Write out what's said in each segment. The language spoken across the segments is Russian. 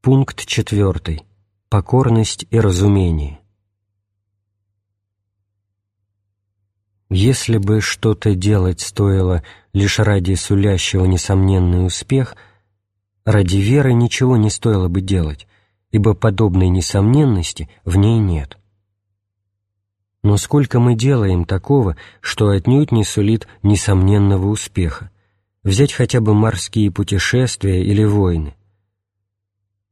Пункт четвертый. Покорность и разумение. Если бы что-то делать стоило лишь ради сулящего несомненный успех, ради веры ничего не стоило бы делать, ибо подобной несомненности в ней нет. Но сколько мы делаем такого, что отнюдь не сулит несомненного успеха? Взять хотя бы морские путешествия или войны.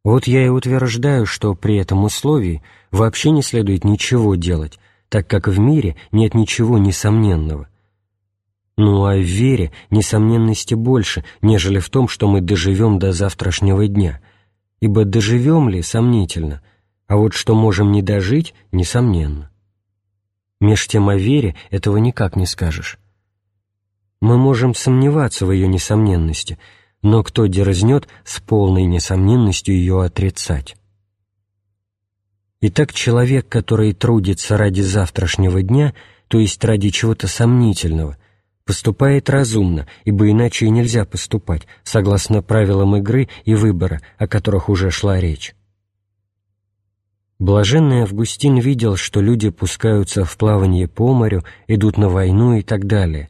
Вот я и утверждаю, что при этом условии вообще не следует ничего делать, так как в мире нет ничего несомненного. Ну а в вере несомненности больше, нежели в том, что мы доживем до завтрашнего дня, ибо доживем ли, сомнительно, а вот что можем не дожить, несомненно. Меж тем о вере этого никак не скажешь. Мы можем сомневаться в ее несомненности, но кто дерзнет с полной несомненностью ее отрицать? Итак, человек, который трудится ради завтрашнего дня, то есть ради чего-то сомнительного, поступает разумно, ибо иначе и нельзя поступать, согласно правилам игры и выбора, о которых уже шла речь. Блаженный Августин видел, что люди пускаются в плавание по морю, идут на войну и так далее,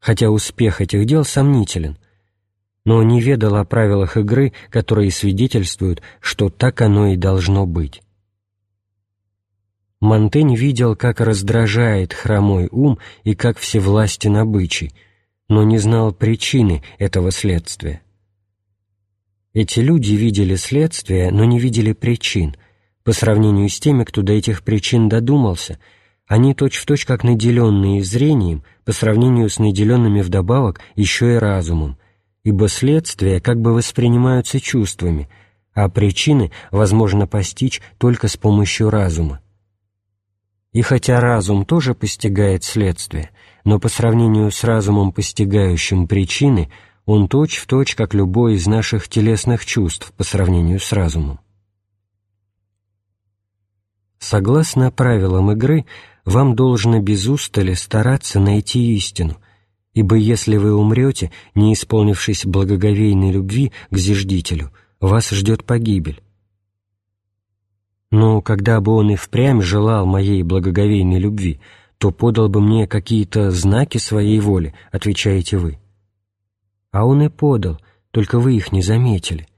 хотя успех этих дел сомнителен, но не ведал о правилах игры, которые свидетельствуют, что так оно и должно быть. Монтень видел, как раздражает хромой ум и как всевластен обычай, но не знал причины этого следствия. Эти люди видели следствие, но не видели причин. По сравнению с теми, кто до этих причин додумался, они точь-в-точь точь как наделенные зрением по сравнению с наделенными вдобавок еще и разумом, ибо следствия как бы воспринимаются чувствами, а причины возможно постичь только с помощью разума. И хотя разум тоже постигает следствие, но по сравнению с разумом, постигающим причины, он точь-в-точь, точь, как любой из наших телесных чувств по сравнению с разумом. Согласно правилам игры, вам должно без устали стараться найти истину, ибо если вы умрете, не исполнившись благоговейной любви к зиждителю, вас ждет погибель. Но когда бы он и впрямь желал моей благоговейной любви, то подал бы мне какие-то знаки своей воли, отвечаете вы. А он и подал, только вы их не заметили.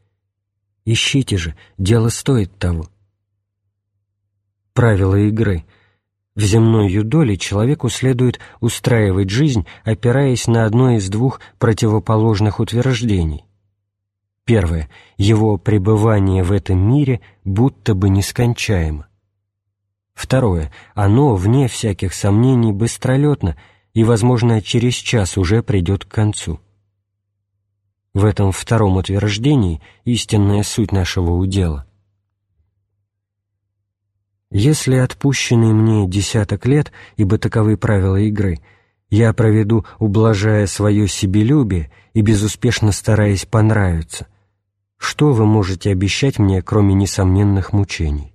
Ищите же, дело стоит того. Правила игры. В земной юдоле человеку следует устраивать жизнь, опираясь на одно из двух противоположных утверждений. Первое. Его пребывание в этом мире будто бы нескончаемо. Второе. Оно, вне всяких сомнений, быстролетно и, возможно, через час уже придет к концу. В этом втором утверждении истинная суть нашего удела. Если отпущенный мне десяток лет, ибо таковы правила игры, я проведу, ублажая свое себелюбие и безуспешно стараясь понравиться – что вы можете обещать мне, кроме несомненных мучений?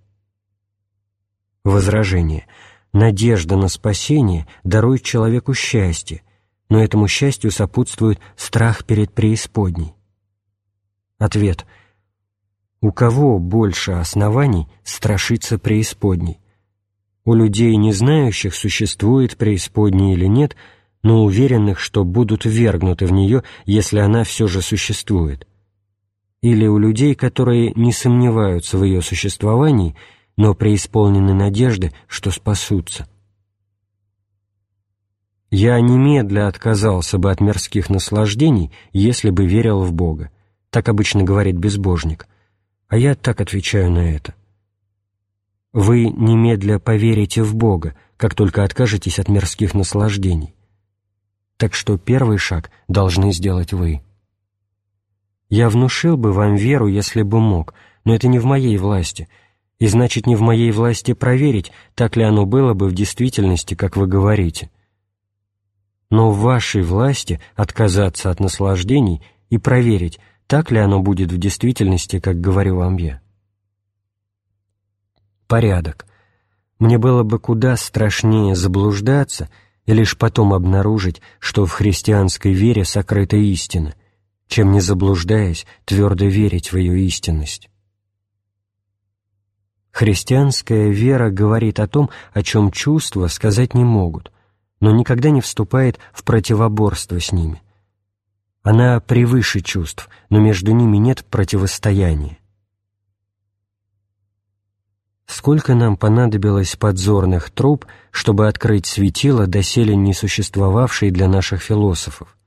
Возражение. Надежда на спасение дарует человеку счастье, но этому счастью сопутствует страх перед преисподней. Ответ. У кого больше оснований страшиться преисподней? У людей, не знающих, существует преисподней или нет, но уверенных, что будут вергнуты в нее, если она все же существует – или у людей, которые не сомневаются в ее существовании, но преисполнены надежды, что спасутся. Я немедля отказался бы от мирских наслаждений, если бы верил в Бога. Так обычно говорит безбожник. А я так отвечаю на это. Вы немедля поверите в Бога, как только откажетесь от мирских наслаждений. Так что первый шаг должны сделать вы. Я внушил бы вам веру, если бы мог, но это не в моей власти, и значит, не в моей власти проверить, так ли оно было бы в действительности, как вы говорите. Но в вашей власти отказаться от наслаждений и проверить, так ли оно будет в действительности, как говорю вам я. Порядок. Мне было бы куда страшнее заблуждаться и лишь потом обнаружить, что в христианской вере сокрыта истина — чем, не заблуждаясь, твердо верить в ее истинность. Христианская вера говорит о том, о чем чувства сказать не могут, но никогда не вступает в противоборство с ними. Она превыше чувств, но между ними нет противостояния. Сколько нам понадобилось подзорных труб, чтобы открыть светило, доселе не существовавшие для наших философов?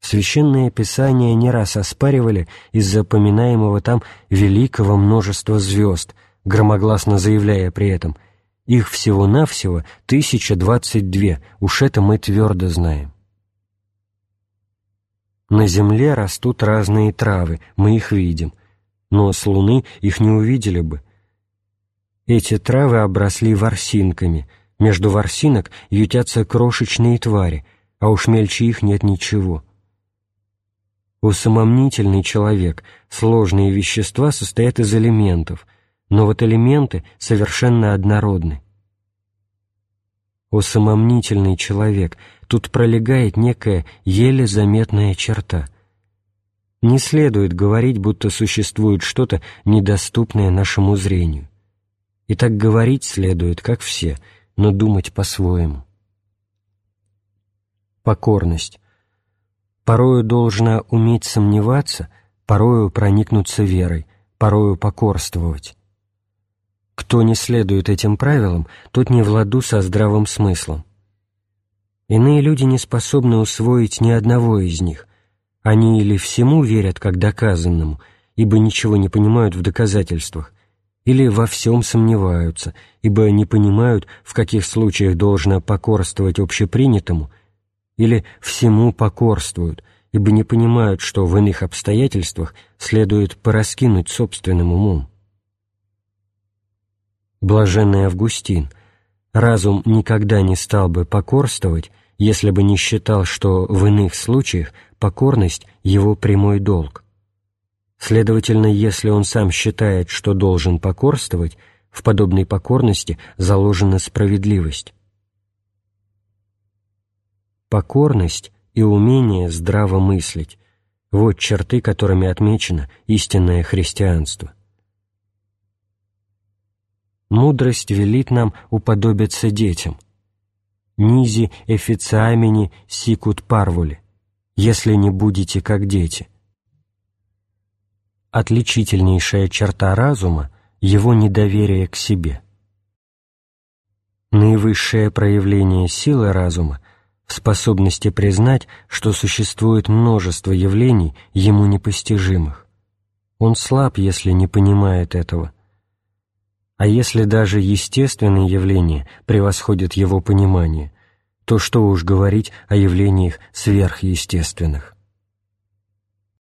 Священное Писание не раз оспаривали из-за поминаемого там великого множества звезд, громогласно заявляя при этом «Их всего-навсего 1022, уж это мы твердо знаем». На земле растут разные травы, мы их видим, но с луны их не увидели бы. Эти травы обросли ворсинками, между ворсинок ютятся крошечные твари, а уж мельче их нет ничего. Усамомнительный человек, сложные вещества состоят из элементов, но вот элементы совершенно однородны. Усамомнительный человек, тут пролегает некая еле заметная черта. Не следует говорить, будто существует что-то недоступное нашему зрению. И так говорить следует, как все, но думать по-своему. Покорность. Порою должна уметь сомневаться, порою проникнуться верой, порою покорствовать. Кто не следует этим правилам, тот не в ладу со здравым смыслом. Иные люди не способны усвоить ни одного из них. Они или всему верят как доказанному, ибо ничего не понимают в доказательствах, или во всем сомневаются, ибо не понимают, в каких случаях должно покорствовать общепринятому, или всему покорствуют, ибо не понимают, что в иных обстоятельствах следует пораскинуть собственным умом. Блаженный Августин, разум никогда не стал бы покорствовать, если бы не считал, что в иных случаях покорность — его прямой долг. Следовательно, если он сам считает, что должен покорствовать, в подобной покорности заложена справедливость. Покорность и умение здраво мыслить — вот черты, которыми отмечено истинное христианство. Мудрость велит нам уподобиться детям. Низи эфициамени сикут парвули, если не будете как дети. Отличительнейшая черта разума — его недоверие к себе. Наивысшее проявление силы разума в способности признать, что существует множество явлений ему непостижимых. Он слаб, если не понимает этого — а если даже естественные явления превосходят его понимание, то что уж говорить о явлениях сверхъестественных.